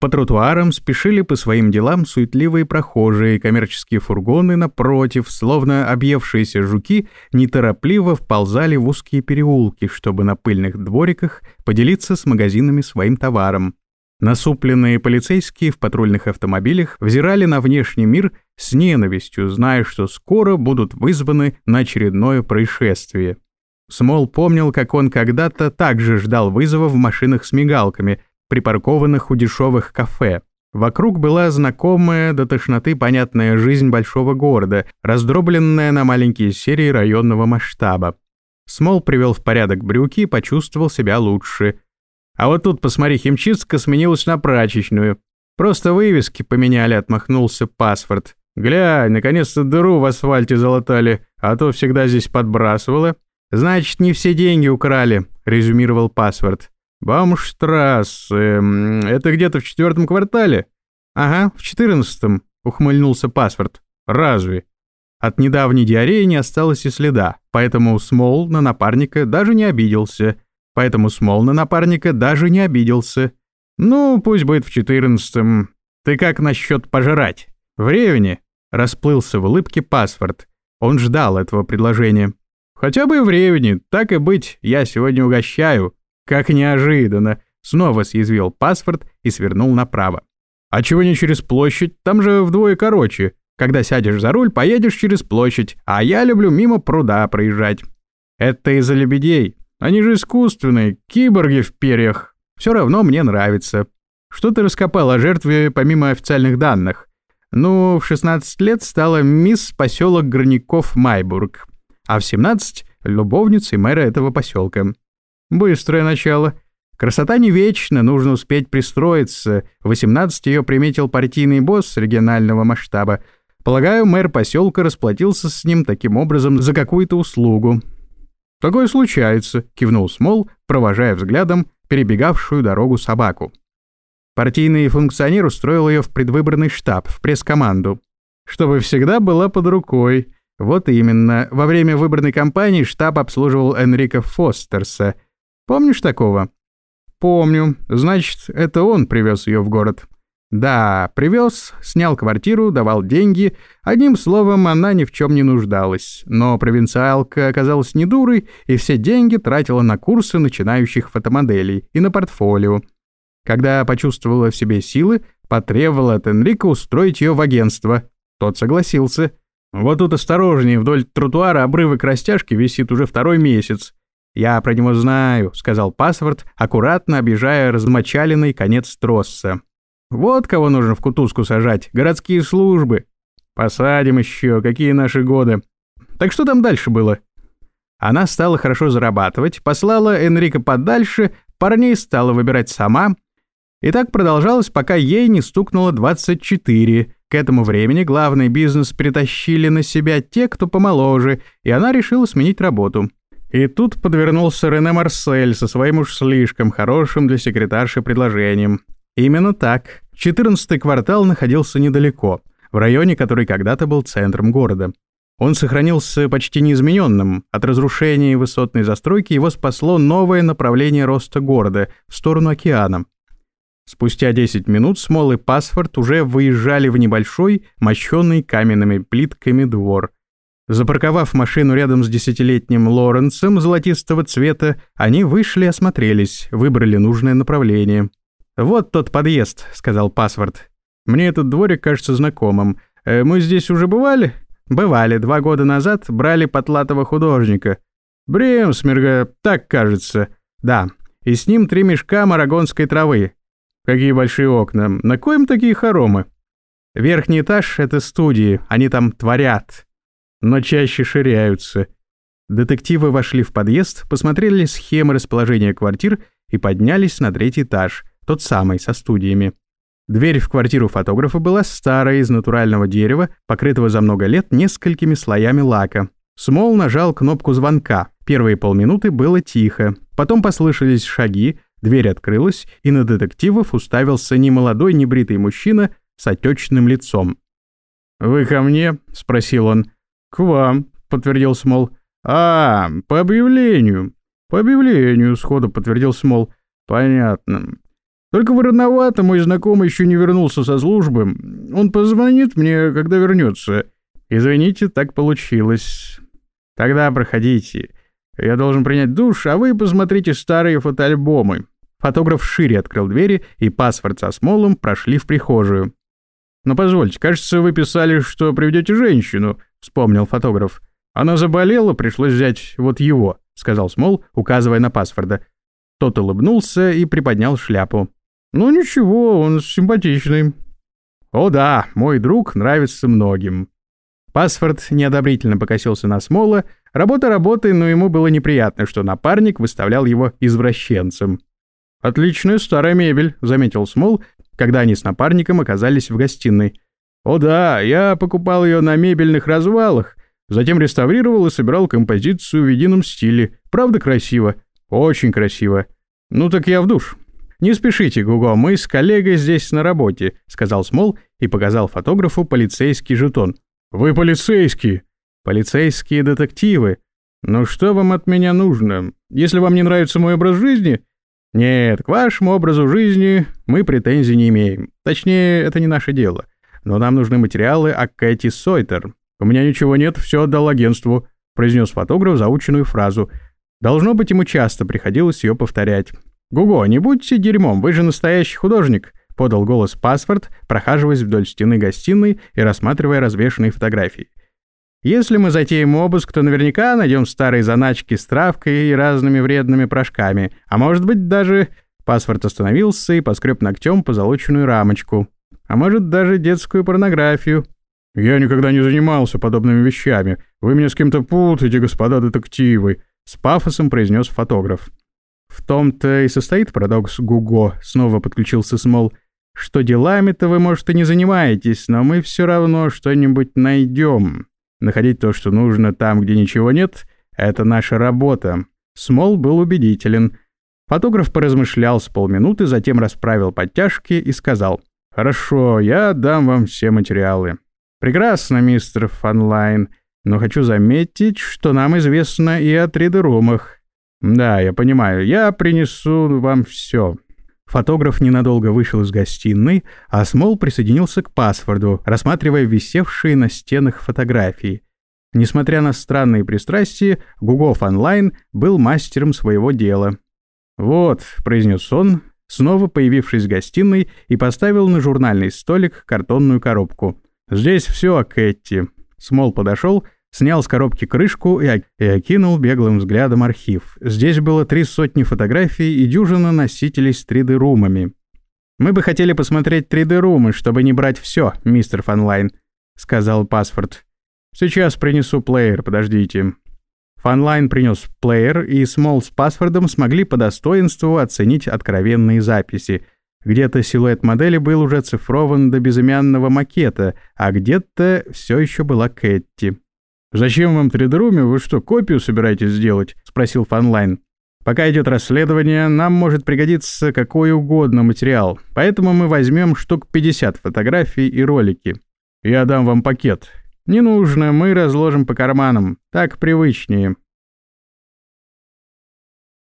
По тротуарам спешили по своим делам суетливые прохожие, коммерческие фургоны напротив, словно объевшиеся жуки, неторопливо вползали в узкие переулки, чтобы на пыльных двориках поделиться с магазинами своим товаром. Насупленные полицейские в патрульных автомобилях взирали на внешний мир с ненавистью, зная, что скоро будут вызваны на очередное происшествие. Смол помнил, как он когда-то также ждал вызова в машинах с мигалками – припаркованных у дешевых кафе. Вокруг была знакомая до тошноты понятная жизнь большого города, раздробленная на маленькие серии районного масштаба. Смол привел в порядок брюки и почувствовал себя лучше. А вот тут, посмотри, химчистка сменилась на прачечную. Просто вывески поменяли, отмахнулся паспорт. Глянь, наконец-то дыру в асфальте залатали, а то всегда здесь подбрасывало. Значит, не все деньги украли, резюмировал паспорт. «Баумштрассе... Это где-то в четвертом квартале?» «Ага, в четырнадцатом», — ухмыльнулся паспорт. «Разве?» От недавней диареи не осталось и следа, поэтому Смол на напарника даже не обиделся. Поэтому Смол на напарника даже не обиделся. «Ну, пусть будет в четырнадцатом. Ты как насчет пожрать? В Ревне?» Расплылся в улыбке паспорт. Он ждал этого предложения. «Хотя бы в Ревне, так и быть, я сегодня угощаю. Как неожиданно! Снова съязвил паспорт и свернул направо. А чего не через площадь? Там же вдвое короче. Когда сядешь за руль, поедешь через площадь, а я люблю мимо пруда проезжать. Это из-за лебедей. Они же искусственные, киборги в перьях. Все равно мне нравится. Что ты раскопал о жертве помимо официальных данных? Ну, в 16 лет стала мисс поселок Горняков Майбург, а в 17 — любовницей мэра этого поселка. Быстрое начало. Красота не вечна, нужно успеть пристроиться. В 18 ее приметил партийный босс регионального масштаба. Полагаю, мэр поселка расплатился с ним таким образом за какую-то услугу. «Такое случается», — кивнул Смол, провожая взглядом перебегавшую дорогу собаку. Партийный функционер устроил ее в предвыборный штаб, в пресс-команду. Чтобы всегда была под рукой. Вот именно, во время выборной кампании штаб обслуживал Энрика Фостерса — Помнишь такого?» «Помню. Значит, это он привез ее в город». «Да, привез, снял квартиру, давал деньги. Одним словом, она ни в чем не нуждалась. Но провинциалка оказалась не дурой и все деньги тратила на курсы начинающих фотомоделей и на портфолио. Когда почувствовала в себе силы, потребовала от Энрика устроить ее в агентство. Тот согласился. Вот тут осторожнее, вдоль тротуара обрывок растяжки висит уже второй месяц. «Я про него знаю», — сказал паспорт, аккуратно объезжая размочаленный конец тросса. «Вот кого нужно в кутузку сажать, городские службы. Посадим еще, какие наши годы. Так что там дальше было?» Она стала хорошо зарабатывать, послала Энрика подальше, парней стала выбирать сама. И так продолжалось, пока ей не стукнуло 24. К этому времени главный бизнес притащили на себя те, кто помоложе, и она решила сменить работу. И тут подвернулся Рене Марсель со своим уж слишком хорошим для секретарши предложением. Именно так. Четырнадцатый квартал находился недалеко, в районе, который когда-то был центром города. Он сохранился почти неизмененным. От разрушения высотной застройки его спасло новое направление роста города в сторону океана. Спустя 10 минут Смол и Пасфорд уже выезжали в небольшой, мощенный каменными плитками двор – Запарковав машину рядом с десятилетним Лоренсом золотистого цвета, они вышли осмотрелись, выбрали нужное направление. «Вот тот подъезд», — сказал паспорт. «Мне этот дворик кажется знакомым. Э, мы здесь уже бывали?» «Бывали. Два года назад брали потлатого художника». «Бремсмерга, так кажется». «Да. И с ним три мешка марагонской травы». «Какие большие окна. На коем такие хоромы?» «Верхний этаж — это студии. Они там творят» но чаще ширяются. Детективы вошли в подъезд, посмотрели схемы расположения квартир и поднялись на третий этаж, тот самый, со студиями. Дверь в квартиру фотографа была старая, из натурального дерева, покрытого за много лет несколькими слоями лака. Смол нажал кнопку звонка. Первые полминуты было тихо. Потом послышались шаги, дверь открылась, и на детективов уставился немолодой небритый мужчина с отечным лицом. «Вы ко мне?» — спросил он. «К вам», — подтвердил Смол. «А, по объявлению». «По объявлению», — сходу подтвердил Смол. «Понятно. Только вы рановато, мой знакомый еще не вернулся со службы. Он позвонит мне, когда вернется. Извините, так получилось. Тогда проходите. Я должен принять душ, а вы посмотрите старые фотоальбомы. Фотограф шире открыл двери, и паспорт со Смолом прошли в прихожую. «Но позвольте, кажется, вы писали, что приведете женщину», — вспомнил фотограф. «Она заболела, пришлось взять вот его», — сказал Смол, указывая на паспорта. Тот улыбнулся и приподнял шляпу. «Ну ничего, он симпатичный». «О да, мой друг нравится многим». Паспорт неодобрительно покосился на Смола. Работа работой, но ему было неприятно, что напарник выставлял его извращенцем. «Отличная старая мебель», — заметил Смол, когда они с напарником оказались в гостиной. «О да, я покупал ее на мебельных развалах, затем реставрировал и собирал композицию в едином стиле. Правда красиво? Очень красиво. Ну так я в душ». «Не спешите, Гуго, мы с коллегой здесь на работе», — сказал Смол и показал фотографу полицейский жетон. «Вы полицейский?» «Полицейские детективы. Ну что вам от меня нужно? Если вам не нравится мой образ жизни...» «Нет, к вашему образу жизни мы претензий не имеем. Точнее, это не наше дело. Но нам нужны материалы о Кэти Сойтер. У меня ничего нет, все отдал агентству», — произнес фотограф заученную фразу. Должно быть, ему часто приходилось ее повторять. «Гуго, не будьте дерьмом, вы же настоящий художник», — подал голос паспорт, прохаживаясь вдоль стены гостиной и рассматривая развешанные фотографии. «Если мы затеем обыск, то наверняка найдем старые заначки с травкой и разными вредными порошками, а может быть даже...» Паспорт остановился и поскреб ногтем позолоченную рамочку. «А может даже детскую порнографию». «Я никогда не занимался подобными вещами. Вы меня с кем-то путаете, господа детективы», — с пафосом произнес фотограф. «В том-то и состоит парадокс Гуго», — снова подключился Смол, «что делами-то вы, может, и не занимаетесь, но мы все равно что-нибудь найдем. Находить то, что нужно там, где ничего нет, — это наша работа». Смол был убедителен. Фотограф поразмышлял с полминуты, затем расправил подтяжки и сказал, «Хорошо, я дам вам все материалы». «Прекрасно, мистер Фанлайн, но хочу заметить, что нам известно и о 3D-румах». «Да, я понимаю. Я принесу вам все». Фотограф ненадолго вышел из гостиной, а Смол присоединился к паспорту, рассматривая висевшие на стенах фотографии. Несмотря на странные пристрастия, Гугов онлайн был мастером своего дела. «Вот», — произнес он, снова появившись в гостиной и поставил на журнальный столик картонную коробку. «Здесь все Кэти». Смол подошел, Снял с коробки крышку и, окинул беглым взглядом архив. Здесь было три сотни фотографий и дюжина носителей с 3D-румами. «Мы бы хотели посмотреть 3D-румы, чтобы не брать все, мистер Фанлайн», — сказал Паспорт. «Сейчас принесу плеер, подождите». Фанлайн принес плеер, и Смол с Паспортом смогли по достоинству оценить откровенные записи. Где-то силуэт модели был уже цифрован до безымянного макета, а где-то все еще была Кэтти. «Зачем вам 3D-руме? Вы что, копию собираетесь сделать?» — спросил Фанлайн. «Пока идет расследование, нам может пригодиться какой угодно материал, поэтому мы возьмем штук 50 фотографий и ролики. Я дам вам пакет. Не нужно, мы разложим по карманам, так привычнее».